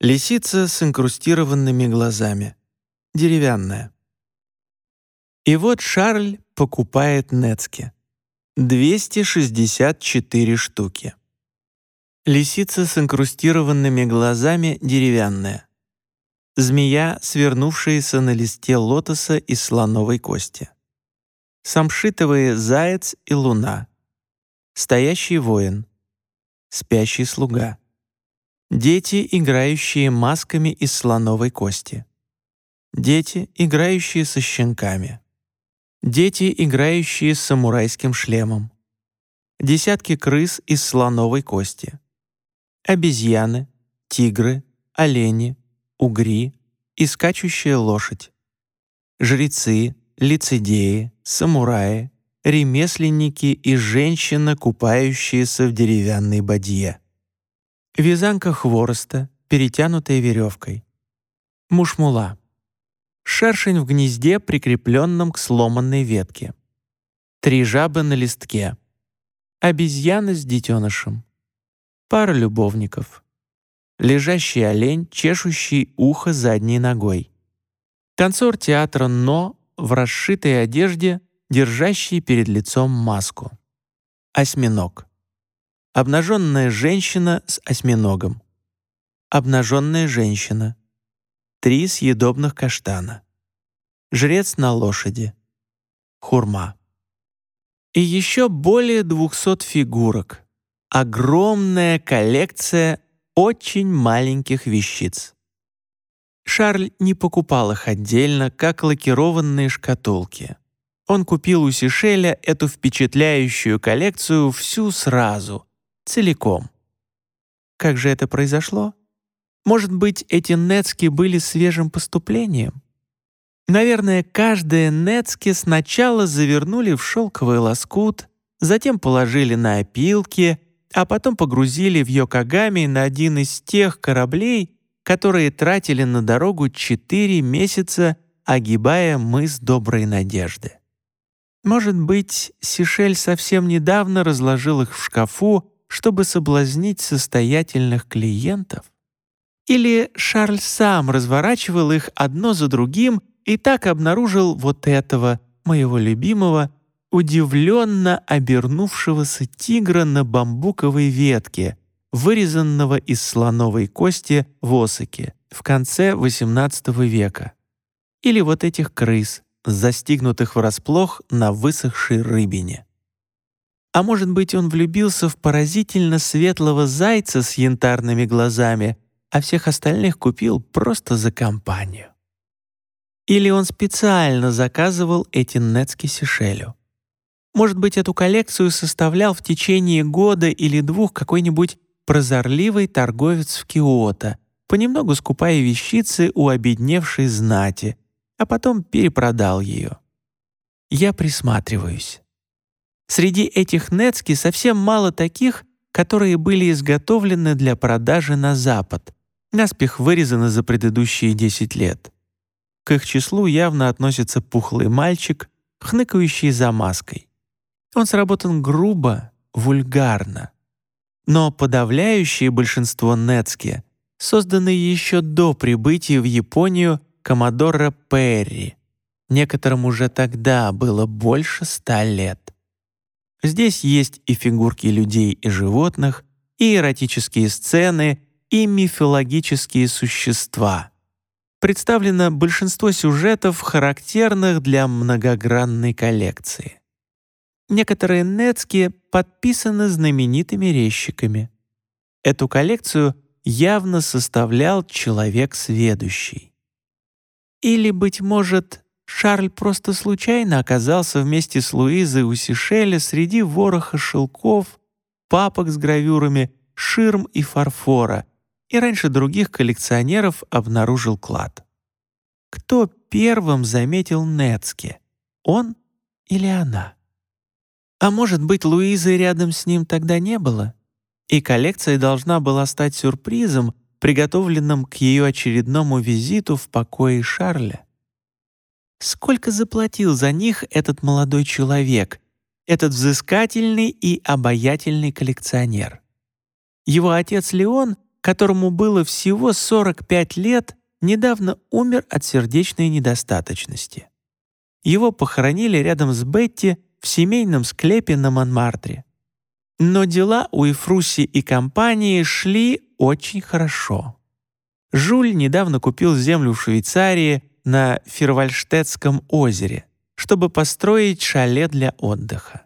Лисица с инкрустированными глазами. Деревянная. И вот Шарль покупает Нецки. 264 штуки. Лисица с инкрустированными глазами деревянная. Змея, свернувшаяся на листе лотоса из слоновой кости. Самшитовые заяц и луна. Стоящий воин. Спящий слуга. Дети, играющие масками из слоновой кости. Дети, играющие со щенками. Дети, играющие с самурайским шлемом. Десятки крыс из слоновой кости. Обезьяны, тигры, олени, угри и скачущая лошадь. Жрецы, лицедеи, самураи, ремесленники и женщина, купающиеся в деревянной бадье. Вязанка хвороста, перетянутая веревкой. Мушмула. Шершень в гнезде, прикрепленном к сломанной ветке. Три жабы на листке. Обезьяна с детенышем. Пара любовников. Лежащий олень, чешущий ухо задней ногой. Танцор театра «Но» в расшитой одежде, держащий перед лицом маску. Осьминог. Обнаженная женщина с осьминогом. Обнаженная женщина. Три съедобных каштана. Жрец на лошади. Хурма. И еще более двухсот фигурок. Огромная коллекция очень маленьких вещиц. Шарль не покупал их отдельно, как лакированные шкатулки. Он купил у Сишеля эту впечатляющую коллекцию всю сразу, целиком. Как же это произошло? Может быть, эти нецки были свежим поступлением? Наверное, каждое нецки сначала завернули в шелковый лоскут, затем положили на опилки, а потом погрузили в Йокогами на один из тех кораблей, которые тратили на дорогу четыре месяца, огибая мыс Доброй Надежды. Может быть, Сишель совсем недавно разложил их в шкафу, чтобы соблазнить состоятельных клиентов? Или Шарль сам разворачивал их одно за другим и так обнаружил вот этого, моего любимого, удивленно обернувшегося тигра на бамбуковой ветке, вырезанного из слоновой кости в Осаке в конце XVIII века. Или вот этих крыс, застигнутых врасплох на высохшей рыбине. А может быть, он влюбился в поразительно светлого зайца с янтарными глазами, а всех остальных купил просто за компанию. Или он специально заказывал эти нецки Сишелю. Может быть, эту коллекцию составлял в течение года или двух какой-нибудь прозорливый торговец в Киото, понемногу скупая вещицы у обедневшей знати, а потом перепродал ее. Я присматриваюсь. Среди этих нецки совсем мало таких, которые были изготовлены для продажи на Запад, наспех вырезаны за предыдущие 10 лет. К их числу явно относится пухлый мальчик, хныкающий за маской. Он сработан грубо, вульгарно. Но подавляющее большинство нецки созданы еще до прибытия в Японию Коммодора Перри. Некоторым уже тогда было больше ста лет. Здесь есть и фигурки людей и животных, и эротические сцены, и мифологические существа. Представлено большинство сюжетов, характерных для многогранной коллекции. Некоторые нецки подписаны знаменитыми резчиками. Эту коллекцию явно составлял человек сведущий. Или, быть может, Шарль просто случайно оказался вместе с Луизой у Сишеля среди вороха шелков, папок с гравюрами, ширм и фарфора, и раньше других коллекционеров обнаружил клад. Кто первым заметил Нецке, он или она? А может быть, Луизы рядом с ним тогда не было? И коллекция должна была стать сюрпризом, приготовленным к ее очередному визиту в покое Шарля? Сколько заплатил за них этот молодой человек, этот взыскательный и обаятельный коллекционер? Его отец Леон, которому было всего 45 лет, недавно умер от сердечной недостаточности. Его похоронили рядом с Бетти в семейном склепе на Монмартре. Но дела у Эфруси и компании шли очень хорошо. Жуль недавно купил землю в Швейцарии на Фервальштетском озере, чтобы построить шале для отдыха.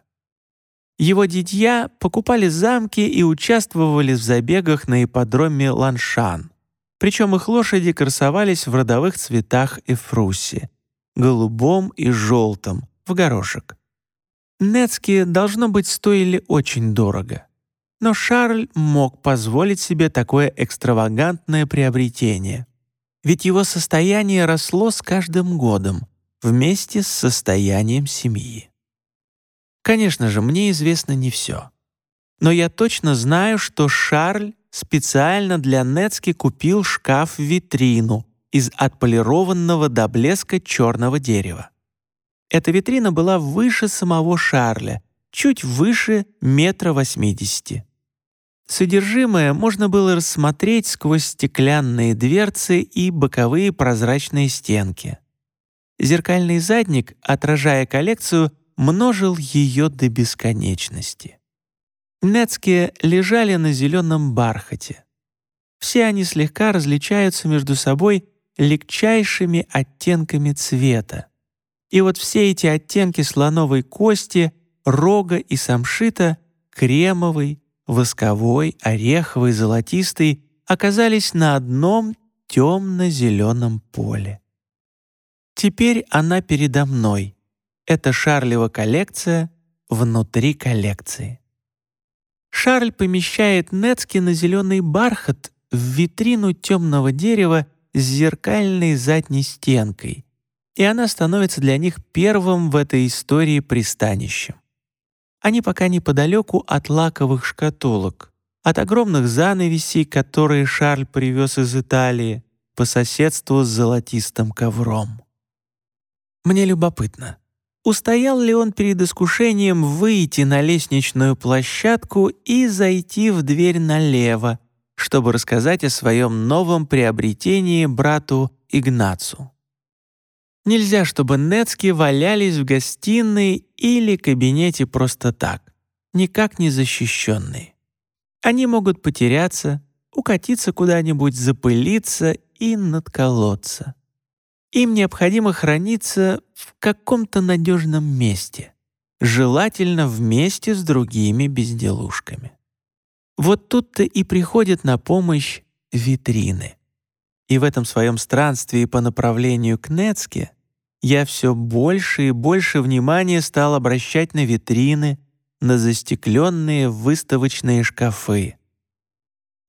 Его дитя покупали замки и участвовали в забегах на ипподроме Ланшан. Причем их лошади красовались в родовых цветах Эфруси — голубом и желтом, в горошек. Нецкие, должно быть, стоили очень дорого. Но Шарль мог позволить себе такое экстравагантное приобретение. Ведь его состояние росло с каждым годом вместе с состоянием семьи. Конечно же, мне известно не все. Но я точно знаю, что Шарль специально для Нецки купил шкаф-витрину из отполированного до блеска черного дерева. Эта витрина была выше самого Шарля, чуть выше метра восьмидесяти. Содержимое можно было рассмотреть сквозь стеклянные дверцы и боковые прозрачные стенки. Зеркальный задник, отражая коллекцию, множил ее до бесконечности. Нецкие лежали на зеленом бархате. Все они слегка различаются между собой легчайшими оттенками цвета. И вот все эти оттенки слоновой кости, рога и самшита — кремовый, восковой, ореховый, золотистый — оказались на одном темно-зеленом поле. Теперь она передо мной — это Шарлева коллекция внутри коллекции. Шарль помещает Нецки на зеленый бархат в витрину темного дерева с зеркальной задней стенкой, и она становится для них первым в этой истории пристанищем. Они пока неподалеку от лаковых шкатулок, от огромных занавесей, которые Шарль привез из Италии по соседству с золотистым ковром. Мне любопытно, Устоял ли он перед искушением выйти на лестничную площадку и зайти в дверь налево, чтобы рассказать о своем новом приобретении брату Игнацу? Нельзя, чтобы Нецки валялись в гостиной или кабинете просто так, никак не защищенные. Они могут потеряться, укатиться куда-нибудь, запылиться и надколоться. Им необходимо храниться в каком-то надежном месте, желательно вместе с другими безделушками. Вот тут-то и приходят на помощь витрины. И в этом своем странстве по направлению к Нецке я все больше и больше внимания стал обращать на витрины, на застекленные выставочные шкафы.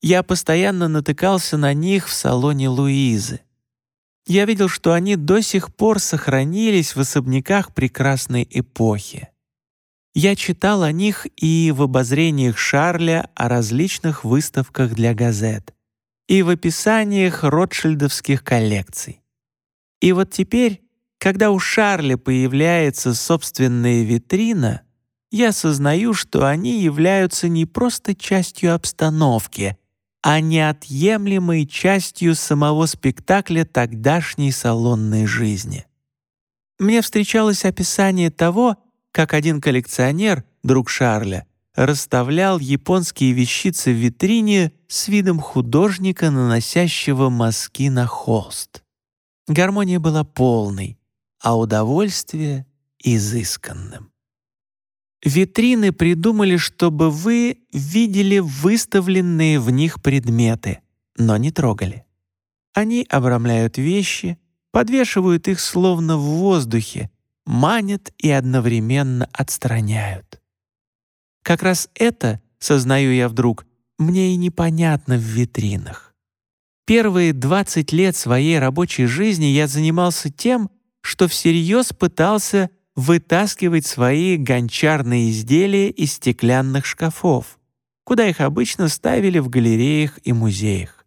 Я постоянно натыкался на них в салоне Луизы — я видел, что они до сих пор сохранились в особняках прекрасной эпохи. Я читал о них и в обозрениях Шарля о различных выставках для газет, и в описаниях ротшильдовских коллекций. И вот теперь, когда у Шарля появляется собственная витрина, я осознаю, что они являются не просто частью обстановки, а неотъемлемой частью самого спектакля тогдашней салонной жизни. Мне встречалось описание того, как один коллекционер, друг Шарля, расставлял японские вещицы в витрине с видом художника, наносящего мазки на холст. Гармония была полной, а удовольствие — изысканным. Витрины придумали, чтобы вы видели выставленные в них предметы, но не трогали. Они обрамляют вещи, подвешивают их словно в воздухе, манят и одновременно отстраняют. Как раз это, сознаю я вдруг, мне и непонятно в витринах. Первые 20 лет своей рабочей жизни я занимался тем, что всерьез пытался вытаскивать свои гончарные изделия из стеклянных шкафов, куда их обычно ставили в галереях и музеях.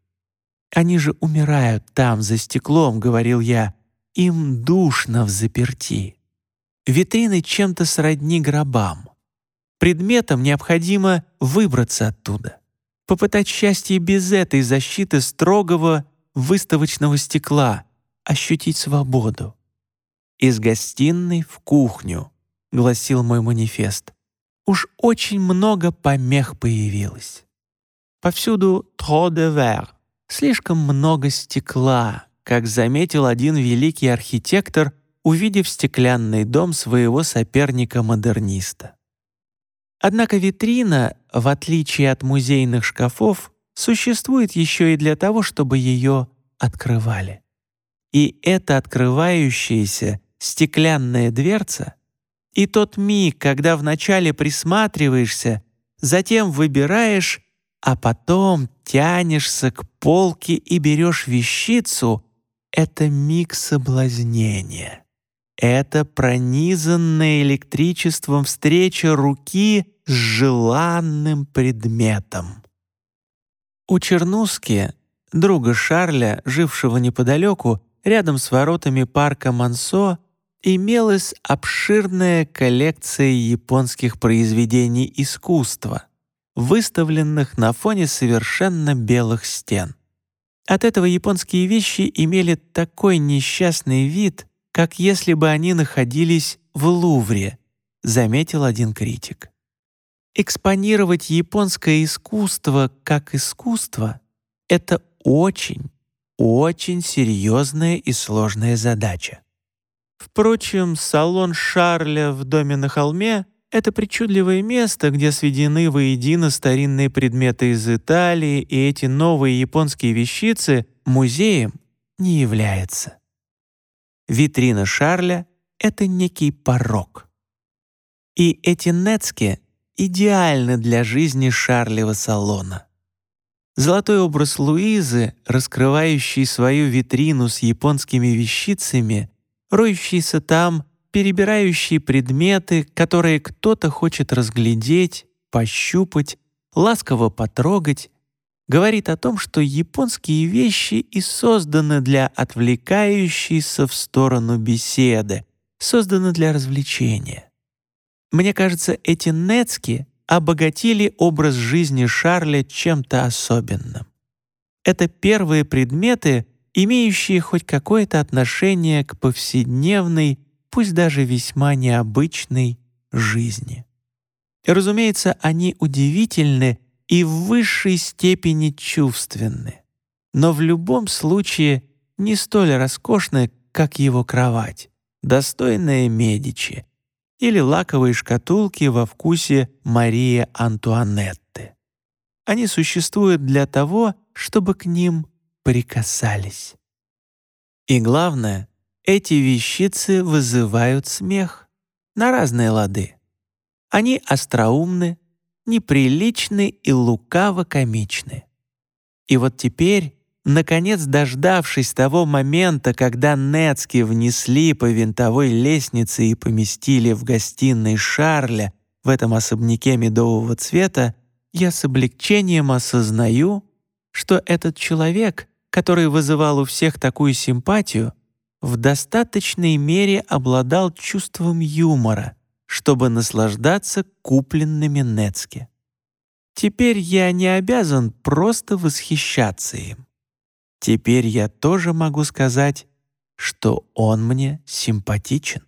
«Они же умирают там, за стеклом», — говорил я, — «им душно в заперти». Витрины чем-то сродни гробам. Предметам необходимо выбраться оттуда. попытать счастье без этой защиты строгого выставочного стекла, ощутить свободу. «Из гостиной в кухню», — гласил мой манифест. Уж очень много помех появилось. Повсюду «trop de verre», слишком много стекла, как заметил один великий архитектор, увидев стеклянный дом своего соперника-модерниста. Однако витрина, в отличие от музейных шкафов, существует еще и для того, чтобы ее открывали. И эта открывающаяся стеклянная дверца и тот миг, когда вначале присматриваешься, затем выбираешь, а потом тянешься к полке и берешь вещицу — это миг соблазнения. Это пронизанная электричеством встреча руки с желанным предметом. У Чернуски, друга Шарля, жившего неподалеку, рядом с воротами парка Мансо, имелась обширная коллекция японских произведений искусства, выставленных на фоне совершенно белых стен. От этого японские вещи имели такой несчастный вид, как если бы они находились в Лувре, заметил один критик. Экспонировать японское искусство как искусство — это очень, очень серьезная и сложная задача. Впрочем, салон Шарля в доме на холме — это причудливое место, где сведены воедино старинные предметы из Италии, и эти новые японские вещицы музеем не является. Витрина Шарля — это некий порог. И эти нецки идеальны для жизни Шарлева салона. Золотой образ Луизы, раскрывающий свою витрину с японскими вещицами, роющийся там, перебирающий предметы, которые кто-то хочет разглядеть, пощупать, ласково потрогать, говорит о том, что японские вещи и созданы для отвлекающейся в сторону беседы, созданы для развлечения. Мне кажется, эти нецки обогатили образ жизни Шарля чем-то особенным. Это первые предметы, имеющие хоть какое-то отношение к повседневной, пусть даже весьма необычной жизни. И, разумеется, они удивительны и в высшей степени чувственны, но в любом случае не столь роскошны, как его кровать, достойная Медичи или лаковые шкатулки во вкусе Марии Антуанетты. Они существуют для того, чтобы к ним прикасались. И главное, эти вещицы вызывают смех на разные лады. Они остроумны, неприличны и лукаво-комичны. И вот теперь, наконец дождавшись того момента, когда Нецки внесли по винтовой лестнице и поместили в гостиной Шарля в этом особняке медового цвета, я с облегчением осознаю, что этот человек — который вызывал у всех такую симпатию, в достаточной мере обладал чувством юмора, чтобы наслаждаться купленными Нецке. Теперь я не обязан просто восхищаться им. Теперь я тоже могу сказать, что он мне симпатичен.